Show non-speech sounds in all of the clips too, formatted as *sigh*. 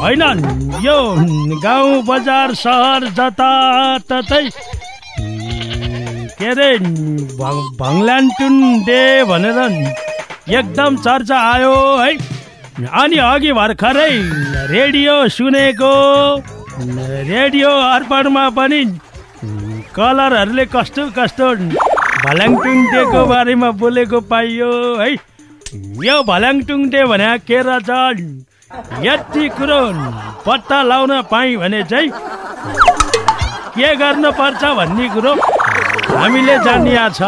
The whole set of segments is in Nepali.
होइन यो गाउँ बजार सहर जताततै के अरे भङ्ल्यान्टुन डे भनेर एकदम चर्चा आयो है। अनि अघि भर्खरै रेडियो सुनेको रेडियो अर्पणमा पनि कलरहरूले कस्तो कस्तो भल्याङटुङ डेको बारेमा बोलेको पाइयो है? यो भल्याङटुङ डे भने के रहेछ यति कुरो पत्ता लाउन पाएँ भने चाहिँ के गर्नुपर्छ भन्ने कुरो? हामीले जानिया छ।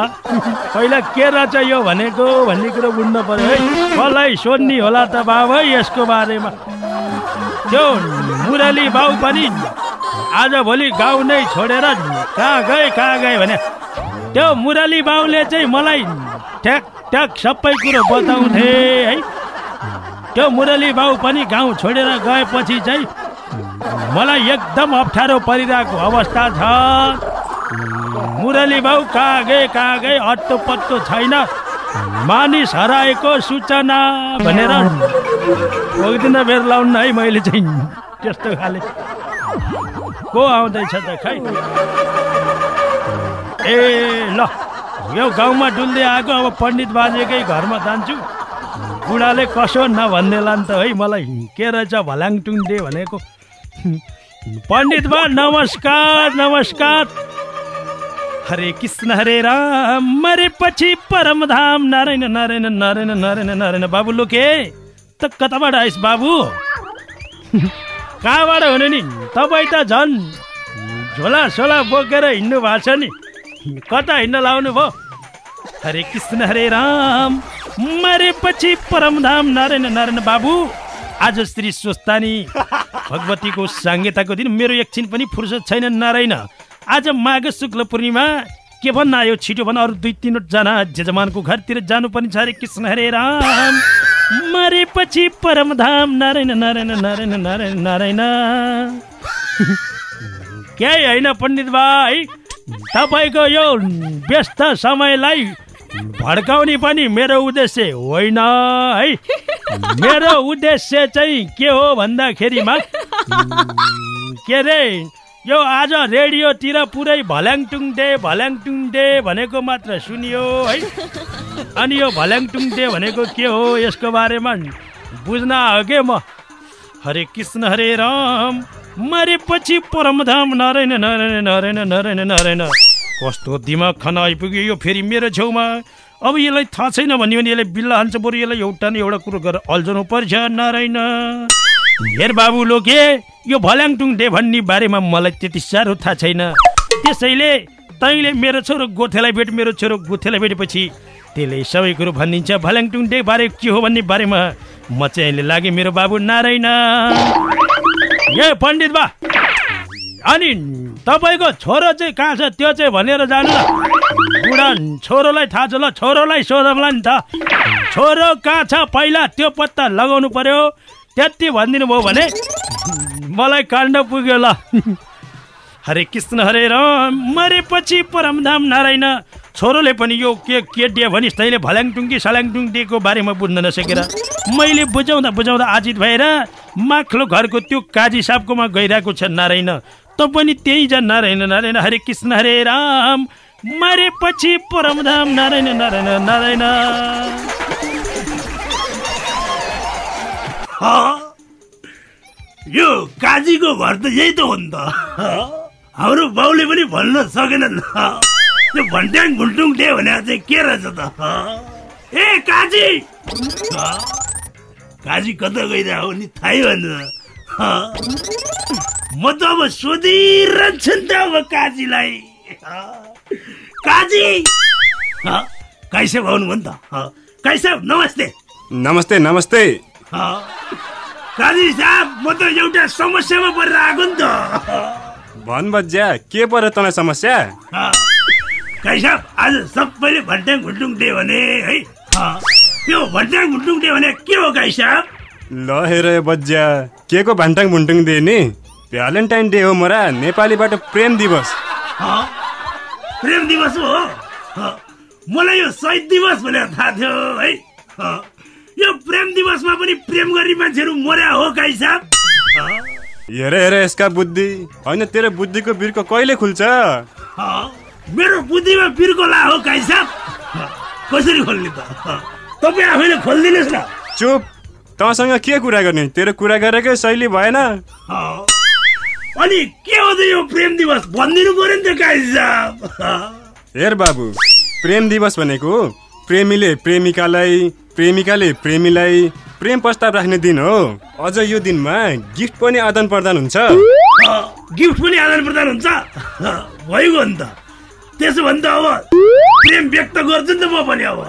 पहिला के रहेछ यो भनेको भन्ने कुरो बुझ्नु पर्यो है। कसलाई सोध्ने होला त बाबु यसको बारेमा। त्यो मुरली बाउ पनि आजभोलि गाउँ नै छोडेर कहाँ गए कहाँ गए भने त्यो मुरली बाउले चाहिँ मलाई ठ्याक ट्याक सबै कुरो बताउँथे है। त्यो मुरली बाउ पनि गाउँ छोडेर गएपछि चाहिँ मलाई एकदम अप्ठ्यारो परिरहेको अवस्था छ। मुरली बाउ कहाँ गए कहाँ गए अट्टो पत्तो छैन। मानिस हराएको सूचना भनेर दिन बेर लाउन है मैले चाहिँ। त्यस्तो खाले। को आउँदैछ त खै? ए ल यो गाउँमा डुल्दै आएको अब पण्डित बाजेकै घरमा जान्छु। बुढाले कसो नभन्नेला नि त है मलाई। के रहेछ भलाङटुङ डे भनेको। पण्डित बा नमस्कार नमस्कार। हरे कृष्ण हरे राम। मरेपछि परमधाम नारायण नारायण नारायण नारायण नारायण। बाबु लोके त कताबाट आइस बाबु? *laughs* कहाँबाट हुनु नि? तपाईँ त झन् झोला सोला बोकेर हिँड्नु भएको छ नि। कता हिँड्न लाउनु भयो? हरे कृष्ण हरे राम। मरेपछि परमधाम नारायण नारायण बाबु आज श्री स्वस्तानी भगवतीको साङ्गेताको दिन। मेरो एकछिन पनि फुर्सद छैन नारायण। आज माघ शुक्ल पूर्णिमा। के भन्न आयो छिटो भन अरू दुई तिनवटा जजमानको घरतिर जानुपर्ने छ हरे कृष्ण हरे राम। मरेपछि परमधाम नारायण नारायण नारायण नारायण नारायण। केही होइन पण्डित भाइ तपाईँको यो व्यस्त समयलाई भड्काउने पनि मेरो उद्देश्य होइन है। मेरो उद्देश्य चाहिँ के हो भन्दाखेरिमा के अरे यो आज रेडियोतिर पुरै भल्याङटुङ डे भल्याङटुङ डे भनेको मात्र सुनियो है? अनि यो भल्याङटुङ डे भनेको के हो यसको बारेमा बुझ्न आगे म हरे कृष्ण हरे राम मरेपछि परमधाम नारायण नारायण नारायण नारायण नारायण। कस्तो दिमाग खान आइपुग्यो यो फेरि मेरो छेउमा? अब यसलाई थाहा छैन भन्यो भने यसलाई बिल्ला हान्छ बरु यसलाई एउटा न एउटा कुरो गरेर अल्झाउनु पर्छ नारायण। हेर बाबु लोके यो भल्याङटुङ डे भन्ने बारेमा मलाई त्यति साह्रो थाहा छैन। त्यसैले तैँले मेरो छोरो गोथेलाई भेट मेरो छोरो गोथेलाई भेटेपछि त्यसले सबै कुरो भनिदिन्छ भल्याङटुङ डे बारे के हो भन्ने बारेमा म चाहिँ अहिले लागेँ मेरो बाबु नारायण। ए पण्डित बा अनि तपाईँको छोरो चाहिँ कहाँ छ त्यो चाहिँ भनेर जानु न बुढा छोरोलाई थाहा छ ल छोरोलाई सोधौँला नि त। छोरो कहाँ छ पहिला त्यो पत्ता लगाउनु पर्यो। त्यति भनिदिनु भयो भने मलाई काण्ड पुग्यो ल हरे कृष्ण हरे राम मरेपछि परमधाम नारायण छोरोले पनि यो के के डे भनिस् तैँले भल्याङटुङ्गी सल्याङटुङ डेको बारेमा बुझ्न नसकेर मैले बुझाउँदा बुझाउँदा आजित भएर माख्लो घरको त्यो काजी साहबकोमा गइरहेको छ नारायण। त पनि त्यही जा नारायण नारायण हरे कृष्ण हरे राम मरेपछि परमधाम नारायण नारायण नारायण। यो काजीको घर त यही त हो नि त। हाम्रो बाउले पनि भन्न सकेनन्। त्यो भन्ट्याङ भुल्टुङ डे भने चाहिँ के रहेछ त? ए काजी! काजी कता गइरहेको नि थाहै भएन। म त अब सोधिरहन्छु नि त अब काजीलाई। काजी! कैसे भाउनु भयो नि त। कैसे नमस्ते। नमस्ते नमस्ते। काजी साहब म त एउटा समस्यामा परेर आएको नि त भन बज्या के पर्यो तँलाई समस्या काई साहब आज सबैले भट्याङ भुटुङ डे भने है यो भट्याङ भुटुङ डे भने के हो काई साहब ल हेर बज्या के को भान्टाङ भुन्टुङ दे नि भ्यालेन्टाइन डे हो मोरा नेपालीबाट प्रेम दिवस हँ? प्रेम दिवस हो। मलाई यो शहीद दिवस भनेर थाहा थियो हँ। यो प्रेम दिवसमा पनि प्रेम गर्ने मान्छेहरू मर्या हो हँ? हेर हेर यसका बुद्धि होइन तेरो बुद्धिको बिर्को कहिले खुल्छ हँ। मेरो बुद्धिमा बिर्को ला हो हँ। कसरी खोल्ने त। तपाईँ आफैले खोलिदिनुहोस् न चुप तँसँग के कुरा गर्ने तेरो कुरा गरेकै शैली भएन। अनि के हो त यो प्रेम दिवस भनिदिनु पर्यो नि त हँ। हेर बाबु प्रेम दिवस भनेको प्रेमीले प्रेमिकालाई प्रेमिकाले प्रेमीलाई प्रेम प्रस्ताव राख्ने दिन हो। अझ यो दिनमा गिफ्ट पनि आदान प्रदान हुन्छ। गिफ्ट पनि आदान प्रदान हुन्छ। भइगयो नि त। त्यसो भने त अब प्रेम व्यक्त गर्छु नि त म पनि अब।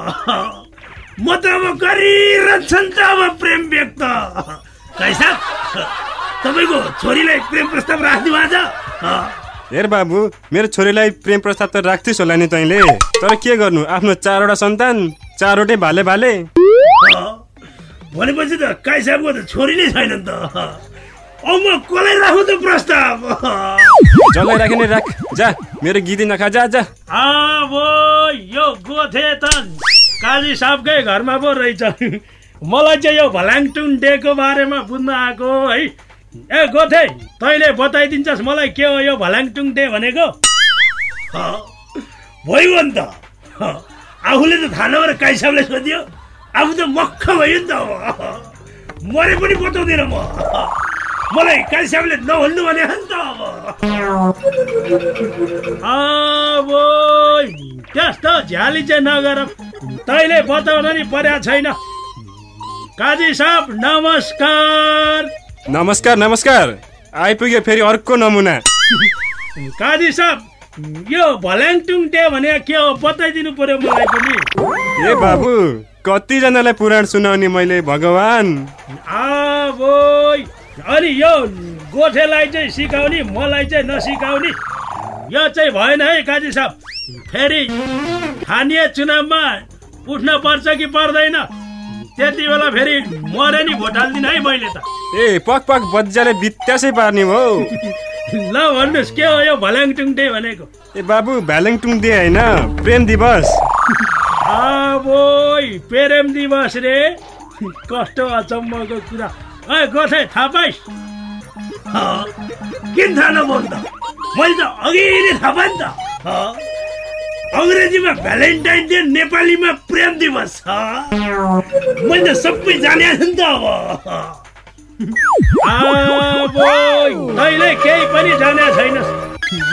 म त अब गरिरहन्छ नि त अब प्रेम व्यक्त। तपाईँको छोरीलाई प्रेम प्रस्ताव छ। अँ, हेर बाबु मेरो छोरीलाई प्रेम प्रस्ताव त राख्थिस् होला नि तैँले। तर के गर्नु? आफ्नो चारवटा सन्तान चारवटै भाले भाले। भनेपछि त काई साहबको त छोरी नै छैन नि त। अब म कसलाई राखौँ त प्रस्ताव? जसलाई राखे नि राख। जा मेरो गिदी नखा जा जा। यो गोथे त काजी साहबकै घरमा पो रहेछ। *laughs* मलाई चाहिँ यो भलाङटुङ डेको बारेमा बुझ्न आएको है। ए गोथे तैँले बताइदिन्छस् मलाई के हो यो भलाङटुङ डे भनेको? भइगयो नि त आफूले त थाहा नभएर काई साहबले सोधियो। आफू त मक्ख भयो नि त। मरे पनि बताउँदिनँ म। मलाई काई साहबले नभन्नु भने नि त अब। अब त्यस्तो झ्याली चाहिँ नगर। तैँले बताउन नि पर्या छैन। काजी साहब नमस्कार। नमस्कार नमस्कार। आइपुग्यो फेरि अर्को नमुना। काजी साहब यो भल्याङटुङ डे भने के हो? बताइदिनु पर्यो मलाई पनि। ए बाबु कतिजनालाई पुराण सुनाउने मैले भगवान? अनि यो गोठेलाई चाहिँ सिकाउने मलाई चाहिँ नसिकाउने यो चाहिँ भएन है काजी साहब। फेरि स्थानीय चुनावमा उठ्न पर्छ कि पर्दैन? त्यति बेला फेरि मरे नि भोट हाल्दिनँ है मैले त। ए पक पक बज्जाले बित्यासै पार्ने हो। ल भन्नुहोस् के हो यो भल्याङटुङ डे भनेको? ए बाबु भ्यालेन्टुङ डे होइन प्रेम दिवस। अब प्रेम दिवस रे। कस्तो अचम्मको कुरा। ए गोथे थाहा पाइस् किन थाहा नपाउनु त मैले त अघि नै थाहा पाएँ नि त। अङ्ग्रेजीमा भ्यालेन्टाइन डे नेपालीमा प्रेम दिवस अँ, मैले त सबै जाने नि त अब। तैँले केही पनि जाने छैनस्।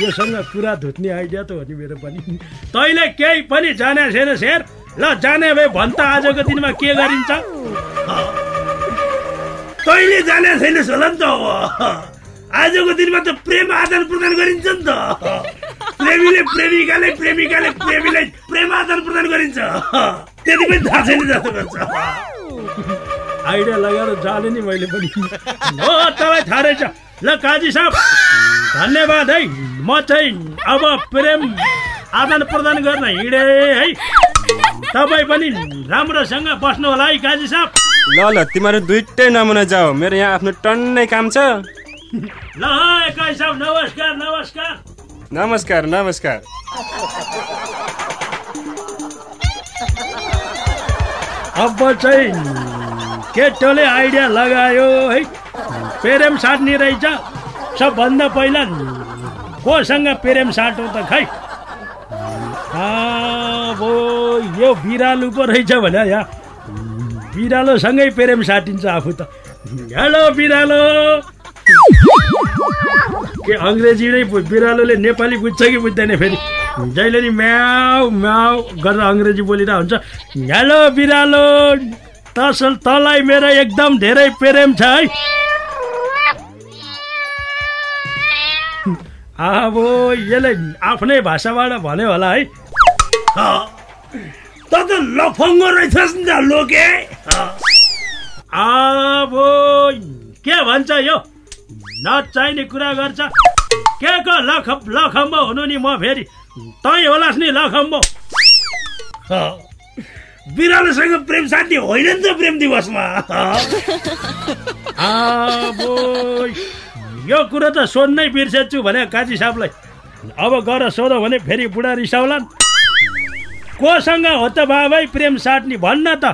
योसँग कुरा धुत्ने आइडिया त हो नि मेरो पनि। तैँले केही पनि जाने छैनस् हेर। ल जाने भए भन् त आजको दिनमा के गरिन्छ। तैँले जाने छैनस् होला नि त अब। आजको दिनमा त प्रेम आदान प्रदान गरिन्छ नि त। प्रेमीले प्रेमिकाले प्रेमिकाले प्रेमीलाई प्रेम आदान प्रदान गरिन्छ। त्यति पनि थाहा छैन जस्तो गर्छ। आइडिया लगाएर जाने नि मैले पनि। हो तँलाई थाहा रहेछ। ल काजी साहब धन्यवाद है। म चाहिँ अब प्रेम आदान प्रदान गर्न हिँडेँ है। तपाईँ पनि राम्रोसँग बस्नु होला है काजी साहब। ल ल तिमीहरू दुइटै नमुना जाऊ मेरो यहाँ आफ्नो टन्नै काम छ। ल काजी साहब नमस्कार नमस्कार। नमस्कार नमस्कार। अब चाहिँ केटोले आइडिया लगायो है। प्रेम साट्ने रहेछ। सबभन्दा पहिला कोसँग प्रेम साटो त खै? अब यो बिरालो पो रहेछ भने यहाँ बिरालोसँगै प्रेम साटिन्छ आफू त। हेलो बिरालो! के अङ्ग्रेजी नै बिरालोले नेपाली बुझ्छ कि बुझ्दैन फेरि? जहिले नि म्याउ म्याउ गरेर अङ्ग्रेजी बोलिरहेको हुन्छ। हेलो बिरालो तस तँलाई मेरो एकदम धेरै प्रेम छ है। अब यसले आफ्नै भाषाबाट भन्यो होला है। त त लफङ्गो रहेछस् नि त लोके। अब के भन्छ यो? नचाहिने कुरा गर्छ। के को लख लखम्बो हुनु नि म फेरि। तै होलास् नि लखम्बो। बिरालोसँग प्रेम साथी होइन नि त प्रेम दिवसमा। *laughs* यो कुरो त सोध्नै बिर्सेछु भने काजी साहबलाई। अब गएर सोधौँ भने फेरि बुढा रिसाउलान्। कोसँग हो त बाबै प्रेम साट्ने भन्न त।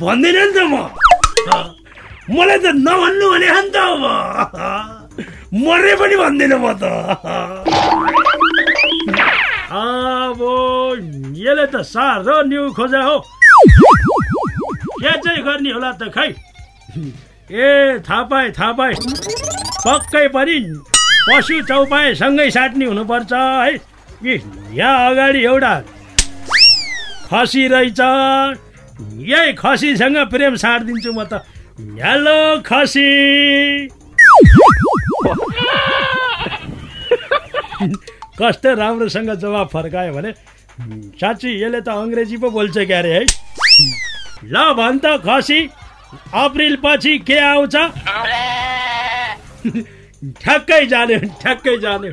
भन्दिनँ नि त म। मलाई त नभन्नु भने त अब मरे पनि भन्दिनँ म त अब यसले त साह्रो न्यु खोजा हो के चाहिँ गर्ने होला त खै ए थाहा पाएँ थाहा पाएँ पक्कै पनि पशु चौपाएसँगै साट्ने हुनुपर्छ है कि यहाँ अगाडि एउटा खसी रहेछ यही खसीसँग प्रेम साटिदिन्छु म त हेलो खसी कस्तो राम्रोसँग जवाब फर्कायो भने साँच्ची यसले त अङ्ग्रेजी पो बोल्छ क्यारे है ल भन् त खसी अप्रिल पछि के आउँछ ठ्याक्कै जाने ठ्याक्कै जाने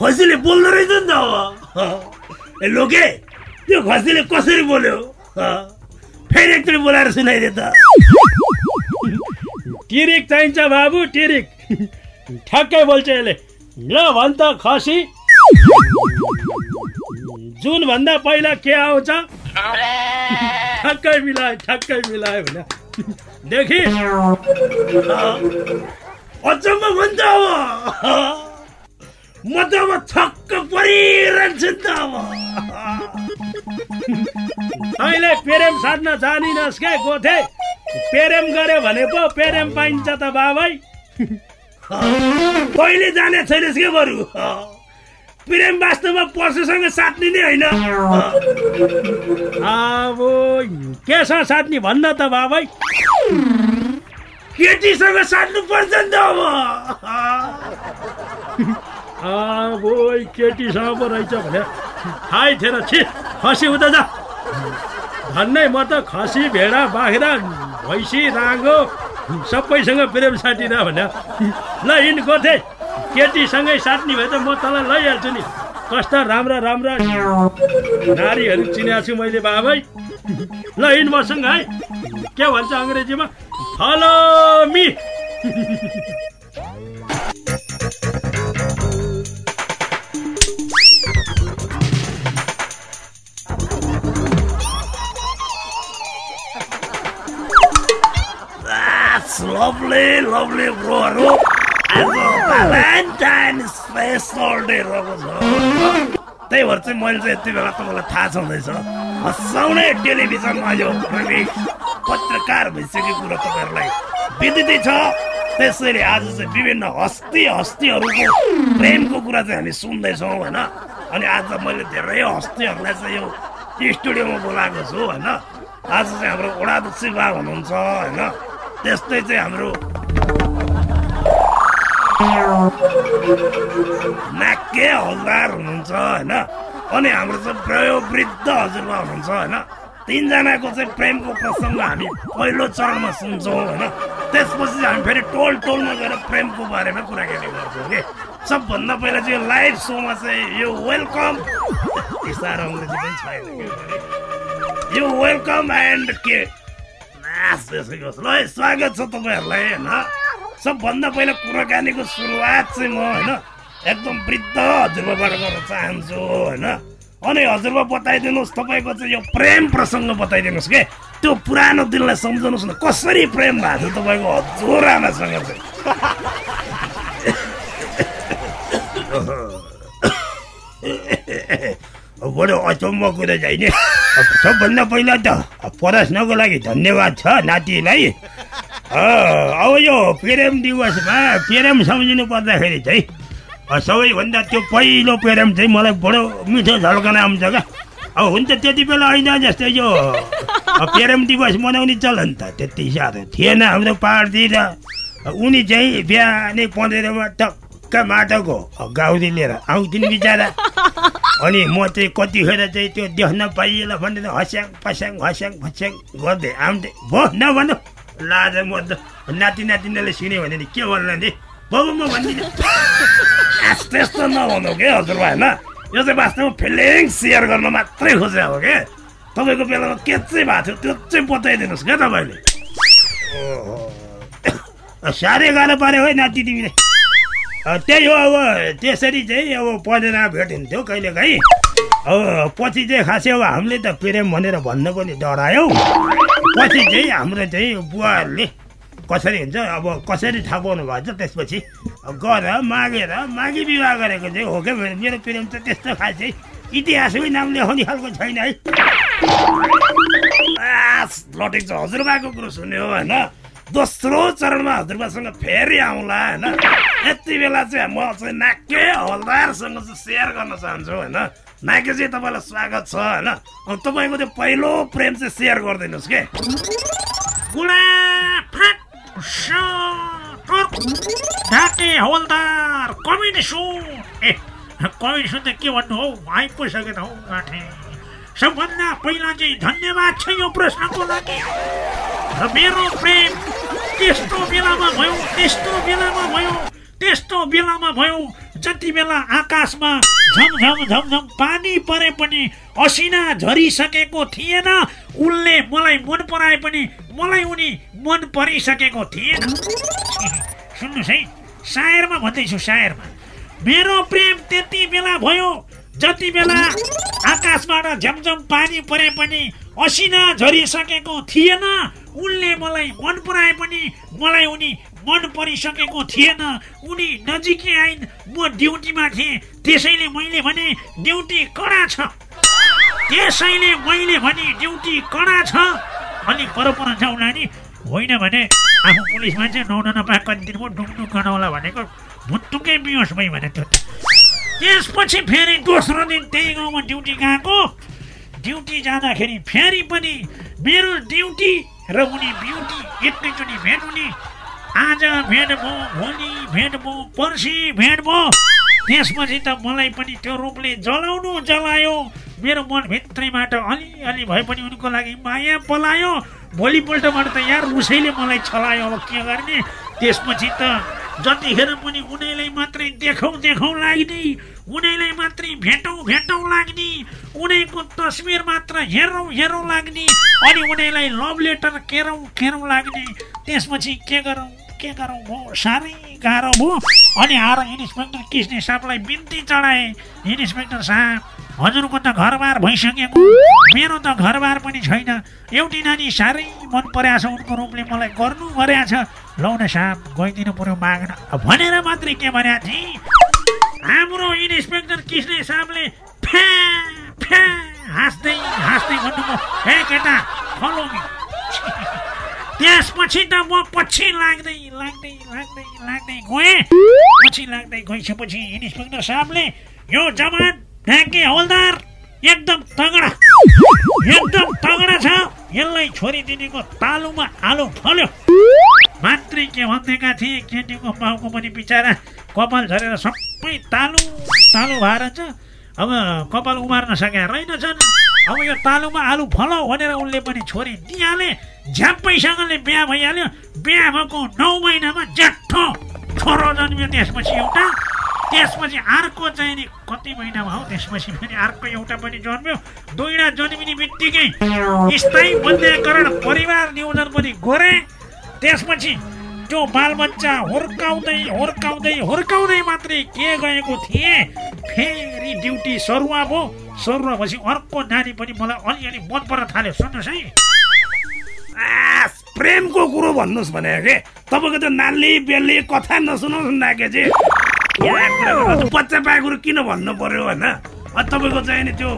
खसीले बोल्दो रहेछ नि त लोके त्यो खसीले कसरी बोल्यो फेरि एकचोटि बोलाएर सुनाइदिए त। टिरिक चाहिन्छ बाबु टिरिक। ठ्याक्कै बोल्छ यसले। ल भन् त खसी। जुन भन्दा पहिला के आउँछ? ठ्याक्कै मिलायो ठ्याक्कै मिलायो भने। देखि। अचम्म भन्छ अब। म त अब छक्क परिरहन्छु नि त अब। तैँले पेरेम साट्न जानिनस् क्या गोथे? पेरेम गऱ्यो भने पो पेरेम पाइन्छ त बाबै। कहिले जाने छैनस् क्या बरु? प्रेम वास्तवमा पशुसँग साट्ने नै होइन। अब केसँग साट्ने भन्न त बाबै? केटीसँग साट्नु पर्छ नि त अब। केटीसँग पो रहेछ भने। थाहै थिएन छि खसी उता जा। भन्नै म त खसी भेडा बाख्रा भैँसी राँगो सबैसँग प्रेम साटिन भने ल हिँड गोथे। केटीसँगै साट्ने भए त म तँलाई लैहाल्छु नि। कस्ता राम्रा राम्रा नारीहरू चिनेको छु मैले बाबै। ल हिँड मसँग है। के भन्छ अङ्ग्रेजीमा? Follow me. That's lovely, ब्रोहरू आज भ्यालेन्टाइन स्पेसल डे रहेको छ त्यही भएर चाहिँ मैले चाहिँ यति बेला तपाईँलाई थाहा छँदैछ हँसाउने टेलिभिजनमा यो पत्रकार भइसकेको कुरो तपाईँहरूलाई विदितै छ। त्यसैले आज चाहिँ विभिन्न हस्ती हस्तीहरूको प्रेमको कुरा चाहिँ हामी सुन्दैछौँ होइन? अनि आज मैले धेरै हस्तीहरूलाई चाहिँ यो स्टुडियोमा बोलाएको छु होइन? आज चाहिँ हाम्रो वडाध्यक्ष बा हुनुहुन्छ होइन? त्यस्तै चाहिँ हाम्रो नाके हलदार हुनुहुन्छ होइन अनि हाम्रो चाहिँ वयोवृद्ध हजुरबा हुनुहुन्छ होइन तिनजनाको चाहिँ प्रेमको प्रसङ्ग हामी पहिलो चरणमा सुन्छौँ होइन त्यसपछि हामी फेरि टोल टोलमा गएर प्रेमको बारेमा कुराकानी गर्छौँ कि सबभन्दा पहिला चाहिँ यो लाइभ सोमा चाहिँ यो वेलकम अङ्ग्रेजी पनि छैन। यो वेलकम एन्ड के ल स्वागत छ तपाईँहरूलाई होइन? सबभन्दा पहिला कुराकानीको सुरुवात चाहिँ म होइन एकदम वृद्ध हजुरबाबाट गर्न चाहन्छु होइन? अनि हजुरबा बताइदिनुहोस् तपाईँको चाहिँ यो प्रेम प्रसङ्ग बताइदिनुहोस् के? त्यो पुरानो दिनलाई सम्झाउनुहोस् न कसरी प्रेम भएको थियो तपाईँको हजुरआमासँग चाहिँ? *laughs* बडो अचम्म कुरा चाहिँ नि सबभन्दा पहिला त प्रश्नको लागि धन्यवाद छ नातिलाई। अब यो प्रेम दिवसमा प्रेम सम्झिनु पर्दाखेरि चाहिँ सबैभन्दा त्यो पहिलो प्रेम चाहिँ मलाई बडो मिठो झल्कन आउँछ क्या। अब हुन्छ त्यति बेला होइन जस्तै यो प्रेम दिवस मनाउने चलन त त्यति साह्रो थिएन हाम्रो पाहाडतिर उनी चाहिँ बिहानै पँधेरोमा टक्क माटोको गाउरी लिएर आउँथिन् बिचरा। अनि म चाहिँ कतिखेर चाहिँ त्यो देख्न पाइएला भनेर हस्याङ पस्याङ हस्याङ फस्याङ गर्दै आउँदै भो नभन लाज म त नाति नातिनीले सुन्यो भने नि के भन्ला नि? बाबु म भन्दिनँ। त्यस्तो नभनौ के हजुरबा होइन यो चाहिँ वास्तवमा फिलिङ सेयर गर्न मात्रै खोजे हो के? तपाईँको बेलामा के चाहिँ भएको थियो त्यो चाहिँ बताइदिनुहोस् क्या तपाईँले? साह्रै गाह्रो पाऱ्यो है नाति तिमीले त्यही हो अब त्यसरी चाहिँ अब पढेर भेट हुन्थ्यो कहिले काहीँ। अब पछि चाहिँ खासै अब हामीले त प्रेम भनेर भन्न पनि डरायौँ। पछि चाहिँ हाम्रो चाहिँ बुवाहरूले कसरी हुन्छ अब कसरी थाहा पाउनु भएछ त्यसपछि गएर मागेर मागी विवाह गरेको चाहिँ हो क्या? मेरो प्रेम त त्यस्तो खासै इतिहासमै नाम लेखाउने खालको छैन है। लटेको छ। हजुरबाको कुरो सुन्यो होइन? दोस्रो चरणमा हजुरबासँग फेरि आउँला होइन? यति बेला चाहिँ म चाहिँ नाके हवलदारसँग चाहिँ सेयर गर्न चाहन्छु होइन? नाके चाहिँ तपाईँलाई स्वागत छ होइन? तपाईँको त्यो पहिलो प्रेम चाहिँ सेयर गरिदिनुहोस् के? कमेडी सु ए कमेडी सु त के भन्नु हौ? आइपुगेको त हौ सबभन्दा पहिला चाहिँ धन्यवाद छ यो प्रश्नको लागि र मेरो प्रेम त्यस्तो बेलामा भयो त्यस्तो बेलामा भयो त्यस्तो बेलामा भयो जति बेला आकाशमा झमझम झमझम पानी परे पनि असिना झरिसकेको थिएन उनले मलाई मन पराए पनि मलाई उनी मन परिसकेको थिएन सुन्नुहोस् है सायरमा भन्दैछु सायरमा मेरो प्रेम त्यति बेला भयो जति बेला आकाशबाट झमझम पानी परे पनि असिना झरिसकेको थिएन। उनले मलाई मन पराए पनि मलाई उनी मन परिसकेको थिएन। उनी नजिकै आइन् म ड्युटीमा थिएँ। त्यसैले मैले भने ड्युटी कडा छ। त्यसैले मैले भने ड्युटी कडा छ। अलि परपर जाउँला नि होइन भने आफू पुलिस मान्छे नुहाउन नपाए कति दिन म डुङडुङ गनाउला भनेको भुत्तुकै बिहोस भई भने त्यो त्यसपछि फेरि दोस्रो दिन त्यही गाउँमा ड्युटी गएको। ड्युटी जाँदाखेरि फेरि पनि मेरो ड्युटी र उनी ब्युटी एकैचोटि भेट हुने। आज भेट भयो भोलि भेट भयो पर्सि भेट भयो। त्यसपछि त मलाई पनि त्यो रूपले जलाउनु जलायो। मेरो मनभित्रैबाट अलिअलि भए पनि उनको लागि माया पलायो। भोलिपल्टबाट त यार उसैले मलाई छलायो। अब के गर्ने? त्यसपछि त जतिखेर पनि उनीलाई मात्रै देखौँ देखौँ लाग्ने। उनीलाई मात्रै भेटौँ भेटौँ लाग्ने। उनीको तस्बिर मात्र हेरौँ हेरौँ लाग्ने। अनि उनीलाई लभ लेटर केरौँ केरौँ लाग्ने। त्यसपछि के गरौँ के गरौँ भयो साह्रै गाह्रो भयो अनि आएर इन्सपेक्टर किस्ने साहबलाई बिन्ती चढाएँ। इन्सपेक्टर साहब हजुरको त घरबार भइसकेको मेरो त घरबार पनि छैन। एउटी नानी साह्रै मन परेको छ उनको रूपले मलाई गर्नु गरेको छ। लौ न साहब गइदिनु पऱ्यो माग्न। भनेर मात्रै के भनेको थिएँ हाम्रो इन्सपेक्टर किस्ने साहबले हाँस्दै हाँस्दै भन्नुभयो हे केटा त्यसपछि त म पछि लाग्दै लाग्दै लाग्दै लाग्दै गएँ। पछि लाग्दै गइसकेपछि इन्सपेक्टर साहबले यो जवान ढाके हवलदार एकदम तगडा एकदम तगडा छ यसलाई छोडिदिनेको तालुमा आलु फल्यो मात्रै के भन्दैका थिए केटीको बाउको पनि बिचरा कपाल झरेर सबै तालु तालु भएर छ अब कपाल उमार्न सकेका रहेनछन् अब यो तालुमा आलु फलाउ भनेर उनले पनि छोरी दिइहाले झ्याप्पैसँगले बिहा भइहाल्यो बिहा भएको नौ महिनामा ज्याठो छोरो जन्मियो त्यसपछि एउटा त्यसपछि अर्को चाहिँ नि कति महिनामा हौ त्यसपछि फेरि अर्को एउटा पनि जन्मियो। दुईवटा जन्मिने बित्तिकै स्थायी बन्ध्याकरण परिवार नियोजन पनि गरे। त्यसपछि त्यो बालबच्चा हुर्काउँदै हुर्काउँदै हुर्काउँदै मात्रै के गएको थिएँ? फेरि ड्युटी सरुवा भयो। सरुवा भएपछि अर्को नानी पनि मलाई अलिअलि मन पर्न थाल्यो। सुन्नुहोस् है। प्रेमको कुरो भन्नुहोस् भने के? तपाईँको त्यो नाली बेली कथा नसुनाउनु नाके बच्चा पाएको कुरो किन भन्नु पर्यो होइन? तपाईँको चाहिँ नि त्यो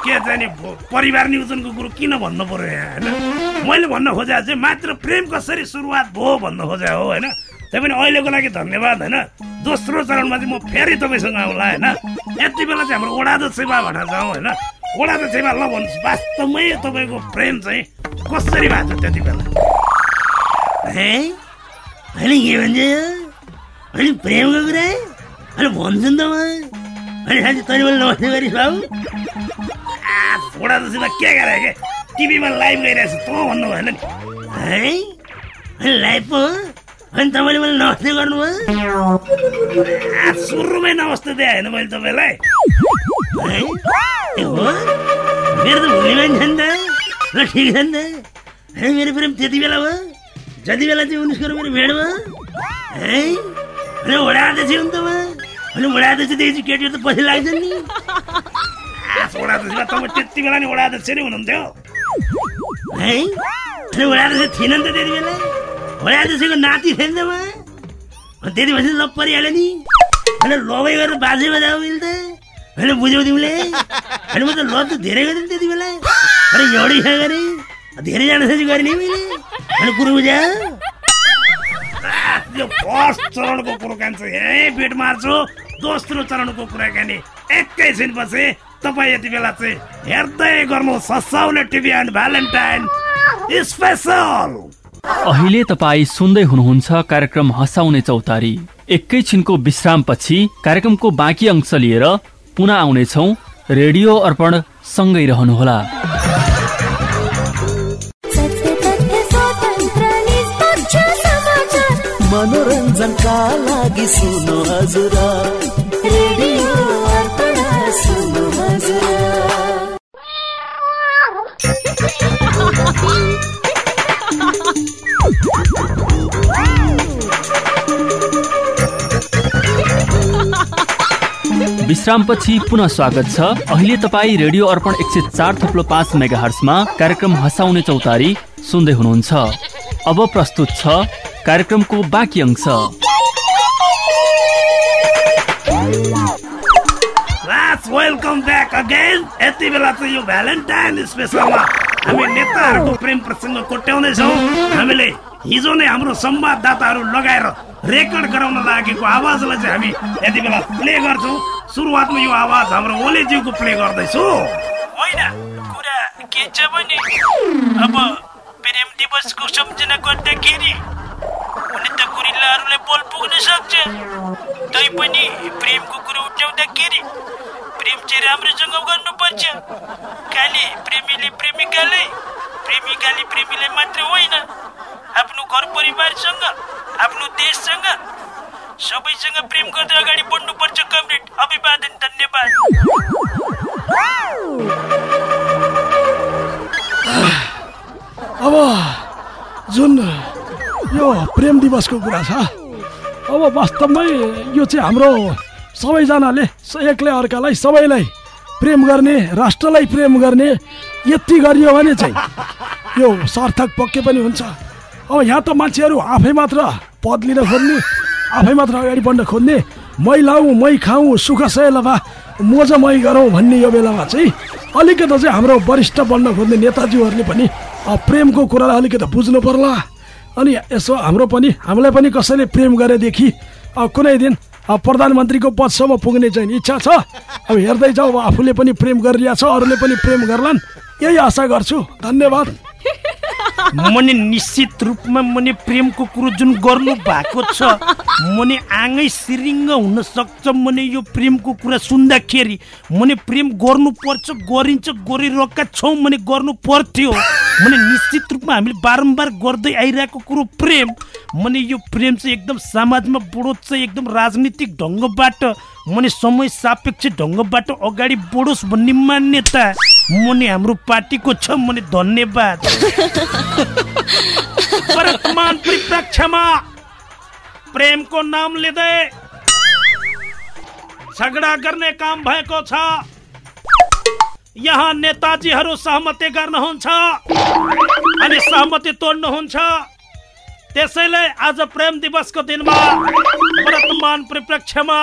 के चाहिँ नि परिवार नियोजनको कुरो किन भन्नु पर्यो यहाँ होइन? मैले भन्न खोजेको चाहिँ मात्र प्रेम कसरी सुरुवात भयो भन्नु खोजेको हो होइन? त्यही पनि अहिलेको लागि धन्यवाद होइन? दोस्रो चरणमा चाहिँ म फेरि तपाईँसँग आउँला होइन? यति बेला चाहिँ हाम्रो ओडादो सेवा भनेर जाउँ होइन? ओडादो सेवा ल भन्नुहोस् वास्तवमै तपाईँको प्रेम चाहिँ कसरी भएको थियो त्यति बेला? है? अहिले के भन्छ अहिले प्रेमको कुरा अहिले भन्छु नि त म अहिले साँच्ची तैँले मैले नमस्ते गरिस् बाबु ओडादो सेवा के गरे के टिभीमा लाइभ गइरहेको छ तँ भन्नु भएन नि। है अहिले लाइभ पो? अनि तपाईँले मैले नमस्ते गर्नुभयो आ, सुरुमै नमस्ते दिए होइन मैले तपाईँलाई है हो? मेरो त भोलि मान्छे नि त ल ठिक छ नि त मेरो प्रेम त्यति बेला भयो जति बेला चाहिँ उनिसको मेरो भेटमा है अनि ओडाएपछि हुन् त ओडाएपछि केटीहरू त पछि लाग्छ नि। तपाईँ त्यति बेला नि ओडाध्यक्ष नै हुनुहुन्थ्यो। है? अनि ओडाएपछि थिएन नि त त्यति बेला। ओडाएछिको नाति थिएन त त्यति पछि लप परिहाल्यो नि। लबै गरेर बाजे बजाऊ त। होइन बुझ्यौ तिमीले। अनि म त धेरै गरेँ त्यति बेला। अनि एउटै गरेँ। धेरैजना गरेँ नि मैले। अनि कुरो बुझ्या। यो फर्स्ट चरणको कुराकानी चाहिँ यहीँ भेट मार्छु। दोस्रो चरणको कुराकानी एकैछिनपछि तपाईँ यति बेला चाहिँ हेर्दै गर्नु ससाउने टिभी एन्ड भ्यालेन्टाइन स्पेसल। अहिले तपाईँ सुन्दै हुनुहुन्छ कार्यक्रम हँसाउने चौतारी। एकैछिनको विश्रामपछि कार्यक्रमको बाँकी अंश लिएर पुनः आउनेछौ। रेडियो अर्पण सँगै रहनुहोला। मनोरञ्जनका लागि हजुर? विश्रामपछि पुनः स्वागत छ। अहिले तपाईँ रेडियो अर्पण एक सय चार थुप्लो पाँच मेगा हर्समा कार्यक्रम हँसाउने चौतारी सुन्दै हुनुहुन्छ। अब प्रस्तुत छ कार्यक्रमको बाँकी अंश। वेलकम ब्याक अगेन यति बेला चाहिँ यो भ्यालेन्टाइन स्पेसलमा हामी नेताहरूको प्रेम प्रसङ्ग कोट्याउँदैछौँ हामीले हिजो नै हाम्रो संवाददाताहरू लगाएर रेकर्ड गराउन लागेको आवाजलाई चाहिँ हामी यति बेला प्ले गर्छौँ। सुरुवातमा यो आवाज हाम्रो ओलेज्यूको प्ले गर्दैछु। होइन कुरा के छ भने अब प्रेम दिवसको सम्झना गर्दाखेरि हुन त गुरिल्लाहरूलाई बोल पुग्न सक्छ। तैपनि प्रेमको कुरो उठाउँदाखेरि प्रेम चाहिँ राम्रोसँग गर्नुपर्छ खालि प्रेमीले प्रेमिकालाई प्रेमिकाले प्रेमीलाई मात्र होइन आफ्नो घर परिवारसँग आफ्नो देशसँग सबैसँग प्रेम गर्दै अगाडि बढ्नुपर्छ कमरेड अभिवादन धन्यवाद अब जुन यो प्रेम दिवसको कुरा छ अब वास्तवमै यो चाहिँ हाम्रो सबैजनाले एकले अर्कालाई सबैलाई प्रेम गर्ने राष्ट्रलाई प्रेम गर्ने यति गरियो भने चाहिँ यो सार्थक पक्कै पनि हुन्छ। अब यहाँ त मान्छेहरू आफै मात्र पद लिन खोज्ने आफै मात्र अगाडि बढ्न खोज्ने मै लाउँ मै खाउँ सुख सयलभा मोज मै गरौँ भन्ने यो बेलामा चाहिँ अलिकति चाहिँ हाम्रो वरिष्ठ बन्न खोज्ने नेताजीहरूले पनि प्रेमको कुरालाई अलिकति बुझ्नु पर्ला। अनि यसो हाम्रो पनि हामीलाई पनि कसैले प्रेम गरेदेखि कुनै दिन प्रधानमन्त्रीको पदसम्म पुग्ने चाहिँ इच्छा छ। अब हेर्दै अब आफूले पनि प्रेम गरिरहेको छ अरूले पनि प्रेम गर्लान्। यही आशा गर्छु। धन्यवाद। मैले निश्चित रूपमा मैले प्रेमको कुरो जुन गर्नु भएको छ मैले आँगै सिरिङ्ग हुन सक्छ मैले यो प्रेमको कुरा सुन्दाखेरि। मैले प्रेम गर्नुपर्छ गरिन्छ गरिरहेका छौँ मैले गर्नु पर्थ्यो मैले निश्चित रूपमा हामीले बारम्बार गर्दै आइरहेको कुरो प्रेम। मैले यो प्रेम चाहिँ एकदम समाजमा चाहिँ एकदम राजनीतिक ढङ्गबाट मैले समय सापेक्ष ढङ्गबाट अगाडि बढोस् भन्ने मान्यता मुनि हाम्रो पार्टीको छ मुनि धन्यवाद। *laughs* वर्तमान प्रेमको नाम लिँदै झगडा गर्ने काम भएको छ। यहाँ नेताजीहरू सहमति गर्नुहुन्छ अनि सहमति तोड्नुहुन्छ। त्यसैले आज प्रेम दिवसको दिनमा वर्तमान परिप्रेक्ष्यमा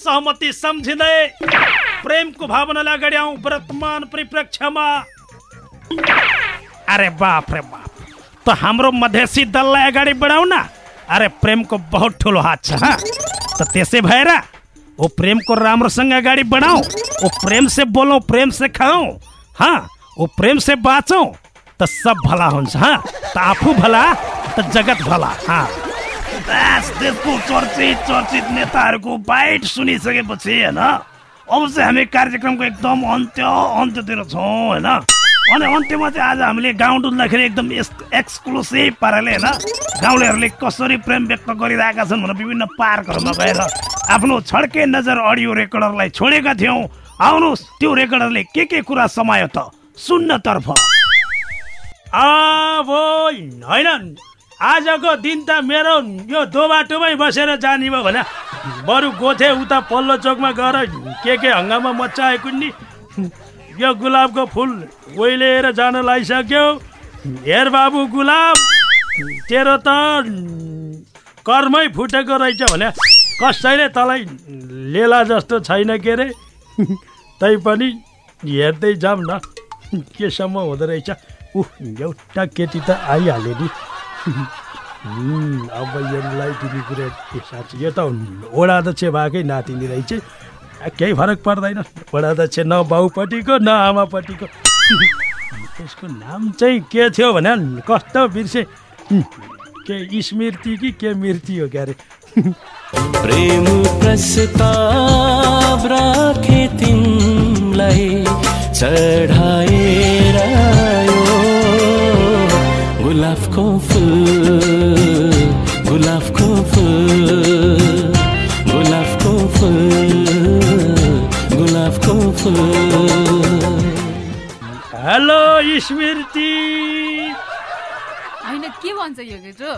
सहमति सम्झिँदै प्रेमको भावनालाई अगाडि आउँ वर्तमान परिप्रेक्ष्यमा अरे बाप रे बाप, त हाम्रो मधेसी दललाई अगाडि बढाउ न। अरे प्रेमको बहुत ठुलो हात छ? त त्यसै भएर वो प्रेमको राम्रोसँग अगाडि बढाऊ वो प्रेम से बोलौँ, प्रेम से खाऊ हाँ वो प्रेम से बाँचौँ। त सब भला हुन्छ हाँ। त आफू भला, त जगत भला हाँ। देशको चर्चित चर्चित नेताहरूको बाइट सुनिसकेपछि होइन? अब चाहिँ हामी कार्यक्रमको एकदम अन्त्य अन्त्यतिर छौँ होइन? अनि अन्त्यमा चाहिँ आज हामीले गाउँ डुल्दाखेरि एकदम एक्सक्लुसिभ पाराले होइन? गाउँलेहरूले कसरी प्रेम व्यक्त गरिरहेका छन् भनेर विभिन्न पार्कहरूमा गएर आफ्नो छड्के नजर अडियो रेकर्डरलाई छोडेका थियौँ। आउनुहोस् त्यो रेकर्डरले के के कुरा समायो त सुन्नतर्फ। होइन। आजको दिन त मेरो यो दो बाटोमै बसेर जाने भयो भने बरु गोथे उता पल्लो चोकमा गएर के के हङ्गामा मचाएको नि? यो गुलाबको फुल ओइलिएर जान लागिसक्यो। हेर बाबु गुलाब तेरो त कर्मै फुटेको रहेछ भने कसैले तँलाई लेला जस्तो छैन के अरे तै पनि हेर्दै जाऊँ न। केसम्म हुँदो रहेछ। ऊ एउटा केटी त आइहाल्यो नि। अब यसलाई तिमी कुरो साँच्ची यो त ओडाध्यक्ष भएकै नातिनी रहेछ। आ, केही फरक पर्दैन। ओडाध्यक्ष न बाउपट्टिको न आमापट्टिको त्यसको नाम चाहिँ के थियो भने कस्तो बिर्से। के स्मृति कि के मृत्यु हो क्यारे? प्रेम स्मृति। होइन के भन्छ यो केटो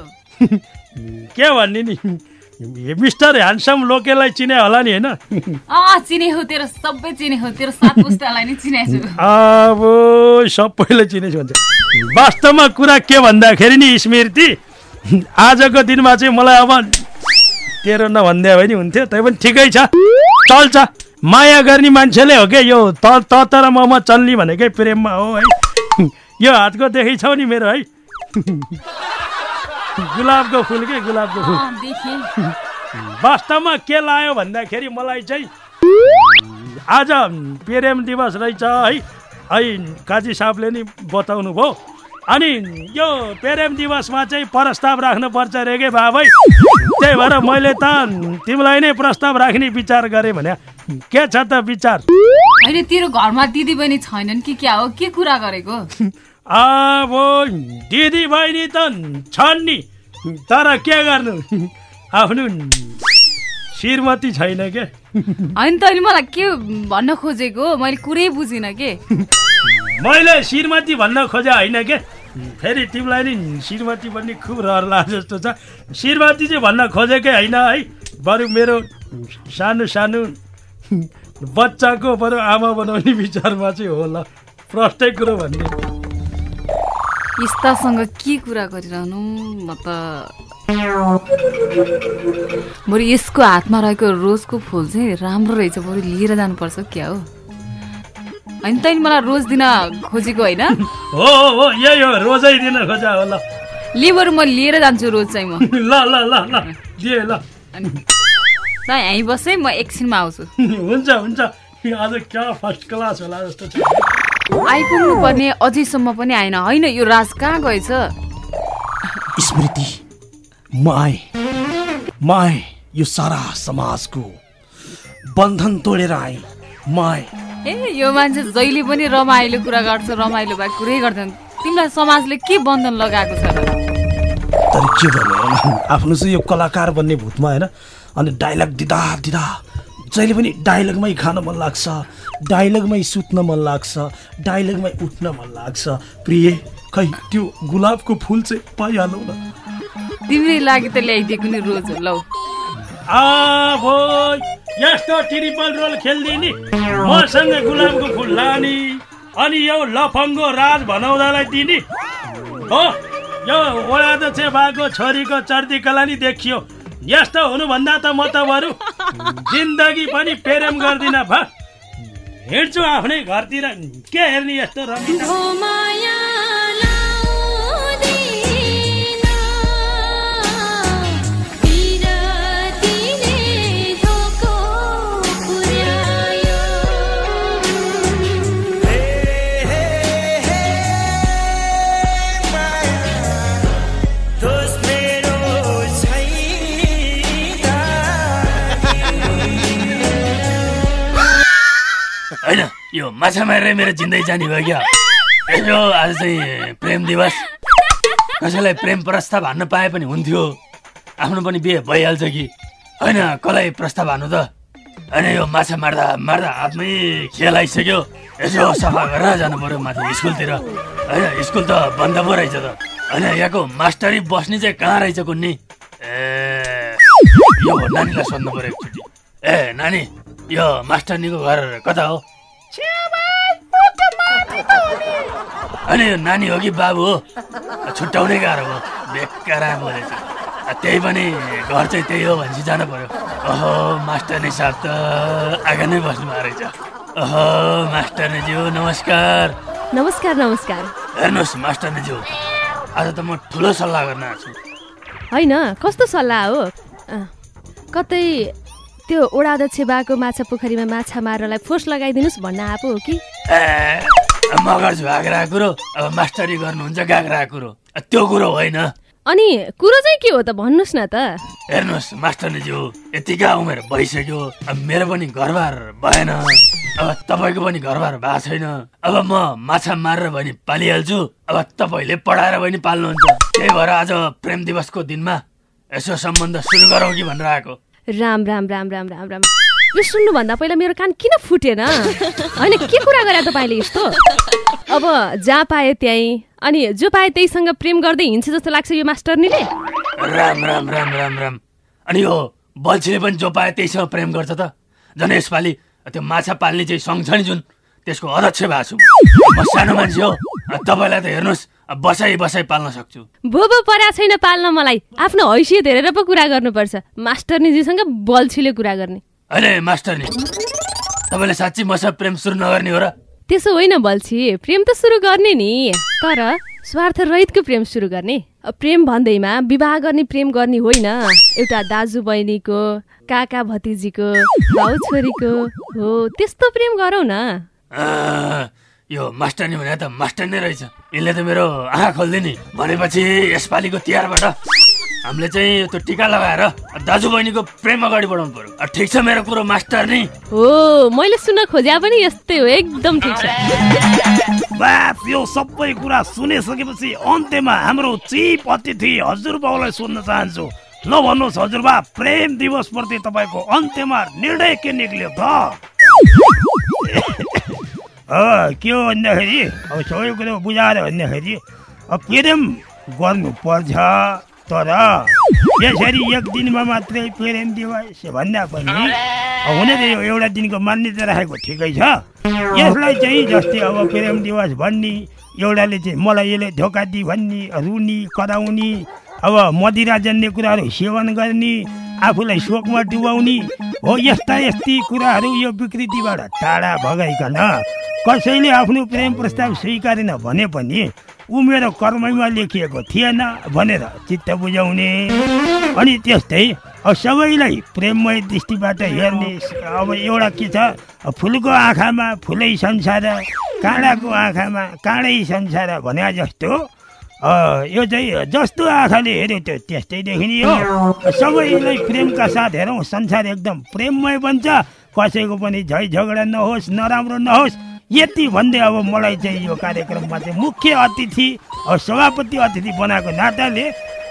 के भन्ने नि? मिस्टर ह्यान्डसम लोकेलाई चिने होला नि होइन? अँ चिने हो तेरो सबै चिने हो तेरो सात पुस्तालाई नै चिनेको छु। अब सबैले चिनेछु भन्छ। वास्तवमा कुरा के भन्दाखेरि नि स्मृति आजको दिनमा चाहिँ मलाई अब तेरो नभनिदियो भने हुन्थ्यो तै पनि ठिकै छ। चल्छ माया गर्ने मान्छेले हो क्या यो? त त तर ममा चल्ने भनेकै प्रेममा हो है। यो हातको देखै नि मेरो है? गुलाबको फुल के गुलाबको फुल? वास्तवमा के लायो भन्दाखेरि मलाई चाहिँ आज प्रेम दिवस रहेछ है? है काजी साहबले नि बताउनु भयो अनि यो प्रेम दिवसमा चाहिँ प्रस्ताव राख्नुपर्छ रे के बाबै? त्यही भएर मैले त तिमीलाई नै प्रस्ताव राख्ने विचार गरेँ भने के छ त विचार? होइन तेरो घरमा दिदी बहिनी छैनन् कि क्या हो? के कुरा गरेको? *laughs* अब दिदी बहिनी त छन् नि। तर के गर्नु? *laughs* आफ्नो श्रीमती छैन के? *laughs* होइन तैँले मलाई के भन्न खोजेको? मैले कुरै बुझिनँ के? मैले श्रीमती भन्न खोजे होइन के? फेरि तिमीलाई नि श्रीमती पनि खुब रहर लाग्छ जस्तो छ। श्रीमती चाहिँ भन्न खोजेकै होइन है। बरु मेरो सानो सानो बच्चाको बरु आमा बनाउने विचारमा चाहिँ होला। प्रष्टै कुरो भन्ने। यस्तासँग के कुरा गरिरहनु? म त बरु यसको हातमा रहेको रोजको फुल चाहिँ राम्रो रहेछ बरु लिएर जानुपर्छ क्या हो? होइन तैँले मलाई रोज दिन खोजेको होइन? हो हो यही हो रोजै दिन खोजा हो ल ले बरु म लिएर जान्छु रोज चाहिँ म। ल ल ल ल दिए ल यहीँ बस है म एकछिनमा आउँछु हुन्छ हुन्छ। आज क्या फर्स्ट क्लास होला जस्तो छ आइपुग्नु पर्ने अझैसम्म पनि आएन होइन यो राज कहाँ गएछ स्मृति म आएँ म आएँ यो सारा समाजको बन्धन तोडेर आएँ म आएँ ए यो मान्छे जहिले पनि रमाइलो कुरा गर्छ रमाइलो भए कुरै गर्दैन तिमीलाई समाजले के बन्धन लगाएको छ र तर के होइन आफ्नो चाहिँ यो कलाकार बन्ने भूतमा होइन अनि डाइलग दिँदा दिँदा जहिले पनि डाइलगमै खान मन लाग्छ डाइलगमै सुत्न मन लाग्छ डाइलगमै उठ्न मन लाग्छ। प्रिय खै त्यो गुलाबको फुल चाहिँ पाइहालौँ न। तिम्रै लागि त ल्याइदिएको नि रोज लौ। अब यस्तो ट्रिपल रोल खेलिदिने मसँग गुलाबको फुल लाने अनि यो लफङ्गो राज भनाउँदालाई दिने। हो यो ओडाध्यक्ष भएको छोरीको चर्ती कला नि देखियो। यस्तो हुनुभन्दा त म त बरु जिन्दगी पनि प्रेम गर्दिन भ। हिँड्छु आफ्नै घरतिर के हेर्ने यस्तो रमिलो माछा मारेर मेरो जिन्दगी जाने भयो क्या? यसो आज चाहिँ प्रेम दिवस। कसैलाई प्रेम प्रस्ताव हान्न पाए पनि हुन्थ्यो। आफ्नो पनि बिहे भइहाल्छ कि? होइन कसलाई प्रस्ताव हान्नु त? होइन यो माछा मार्दा मार्दा हातमै खेल आइसक्यो। यसो सफा गरेर जानु पर्यो माथि स्कुलतिर। होइन स्कुल त बन्द पो रहेछ त। होइन यहाँको मास्टरी बस्ने चाहिँ कहाँ रहेछ कुन्नी? ए यो नानीलाई सोध्नु पऱ्यो ए नानी यो मास्टरनीको घर कता हो? अनि यो नानी हो कि बाबु? हो छुट्याउनै गाह्रो हो बेकार बोलेछ त्यही पनि घर चाहिँ त्यही हो भनेपछि जानु पर्यो ओहो मास्टरनी साहब त आगा नै बस्नु भएको रहेछ। ओहो मास्टरनीज्यू नमस्कार। नमस्कार नमस्कार। हेर्नुहोस् मास्टरनीज्यू आज त म ठुलो सल्लाह गर्न आएको छु। होइन कस्तो सल्लाह हो? कतै त्यो ओडा अध्यक्ष बाको माछा पोखरीमा माछा मार्नलाई फोर्स लगाइदिनुहोस् भन्न आएको हो कि? ए म गर्छु आग्रा कुरो। अब मास्टरी गर्नुहुन्छ गाग्रा कुरो। त्यो कुरो होइन। अनि कुरो चाहिँ के हो त भन्नुहोस् न त। हेर्नुहोस् मास्टरनीज्यू यतिका उमेर भइसक्यो। अब मेरो पनि घरबार भएन। अब तपाईँको पनि घरबार भएको छैन। अब म माछा मारेर पनि पालिहाल्छु। अब तपाईँले पढाएर पनि पाल्नुहुन्छ। त्यही भएर आज प्रेम दिवसको दिनमा यसो सम्बन्ध सुरु गरौँ कि भनेर आएको। राम राम राम राम राम राम। यो सुन्नुभन्दा पहिला मेरो कान किन फुटेन? होइन के कुरा गरे तपाईँले यस्तो? अब जहाँ पाए त्यहीँ अनि जो पाए त्यहीसँग प्रेम गर्दै हिँड्छ जस्तो लाग्छ यो मास्टरनीले। राम राम राम राम राम। अनि यो बल्छीले पनि जो पाए त्यहीसँग प्रेम गर्छ त? झन् यसपालि त्यो माछा पाल्ने चाहिँ सङ्घ छ नि जुन त्यसको अध्यक्ष भएको छु म सानो मान्छे हो। तपाईँलाई त हेर्नुहोस् बसाइ बसाइ पाल्न सक्छु। भोबो परा छैन पाल्न मलाई। आफ्नो हैसियत हेरेर पो कुरा गर्नुपर्छ। मास्टरनीजीसँग बल्छीले कुरा गर्ने। होइन मास्टर नि तपाईँले साँच्ची मसँग प्रेम सुरु नगर्ने हो र? त्यसो होइन बल्छी प्रेम त सुरु गर्ने नि। तर स्वार्थ रहितको प्रेम सुरु गर्ने। प्रेम भन्दैमा विवाह गर्ने प्रेम गर्ने होइन। एउटा दाजु बहिनीको काका भतिजीको भाउ छोरीको हो त्यस्तो प्रेम गरौँ न। यो मास्टर नि भने त मास्टर नै रहेछ। यसले त मेरो आँखा खोलिदिने भनेपछि यसपालिको तिहारबाट हामीले चाहिँ त्यो टिका लगाएर दाजु बहिनीको प्रेम अगाडि बढाउनु पर्यो। अँ, ठिक छ मेरो कुरो मास्टर नि। हो मैले सुन्न खोज्या पनि यस्तै हो एकदम ठिक छ। बाफ यो सबै कुरा सुनिसकेपछि अन्त्यमा हाम्रो चिप अतिथि हजुरबाउलाई सोध्न चाहन्छु। ल भन्नुहोस् हजुरबा प्रेम दिवस प्रति तपाईँको अन्त्यमा निर्णय के निक्ल्यो? त के हो भन्दाखेरि अब सबै कुरो बुझाएर भन्दाखेरि अब प्रेम गर्नुपर्छ तर यसरी एक दिनमा मात्रै प्रेम दिवस भन्दा पनि अब हुन त यो एउटा दिनको मान्यता राखेको ठिकै छ यसलाई चाहिँ जस्तै अब प्रेम दिवस भन्ने एउटाले चाहिँ मलाई यसले धोका दि भन्ने रुनी कराउने अब मदिरा जन्ने कुराहरू सेवन गर्ने आफूलाई शोकमा डुबाउने हो यस्ता यस्ती कुराहरू यो विकृतिबाट टाढा भगाइकन कसैले आफ्नो प्रेम प्रस्ताव स्वीकारेन भने पनि ऊ मेरो कर्मैमा लेखिएको थिएन भनेर चित्त बुझाउने। अनि त्यस्तै अब सबैलाई प्रेममय दृष्टिबाट हेर्ने अब एउटा के छ? फुलको आँखामा फुलै संसार काँडाको आँखामा काँडै संसार भने जस्तो। यो चाहिँ जस्तो आँखाले हेऱ्यो त्यो त्यस्तै देखिने हो। सबैलाई प्रेमका साथ हेरौँ संसार एकदम प्रेममय बन्छ। कसैको पनि झै झगडा नहोस् नराम्रो नहोस्। यति भन्दै अब मलाई चाहिँ यो कार्यक्रममा चाहिँ मुख्य अतिथि सभापति अतिथि बनाएको नाताले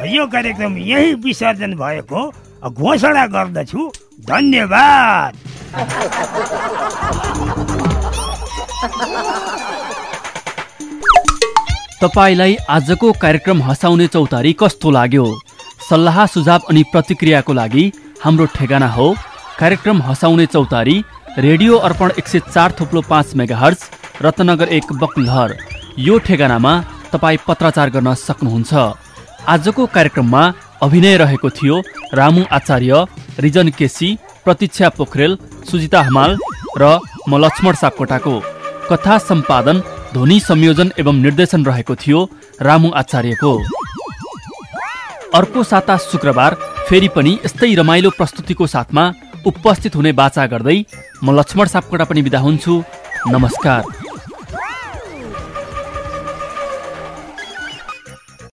यो कार्यक्रम यही विसर्जन भएको घोषणा गर्दछु। धन्यवाद। तपाईँलाई आजको कार्यक्रम हँसाउने चौतारी कस्तो लाग्यो? सल्लाह सुझाव अनि प्रतिक्रियाको लागि हाम्रो ठेगाना हो। कार्यक्रम हँसाउने चौतारी रेडियो अर्पण एक सय चार थुप्लो पाँच मेगाहर्ज रत्नगर एक बकुलहर यो ठेगानामा तपाईँ पत्राचार गर्न सक्नुहुन्छ। आजको कार्यक्रममा अभिनय रहेको थियो रामु आचार्य रिजन केसी प्रतीक्षा पोखरेल सुजिता हमाल र म लक्ष्मण सापकोटाको। कथा सम्पादन ध्वनि संयोजन एवं निर्देशन रहेको थियो रामु आचार्यको। अर्को साता शुक्रबार फेरि पनि यस्तै रमाइलो प्रस्तुतिको साथमा उपस्थित हुने बाचा गर्दै म लक्ष्मण सापकोटा पनि बिदा हुन्छु। नमस्कार।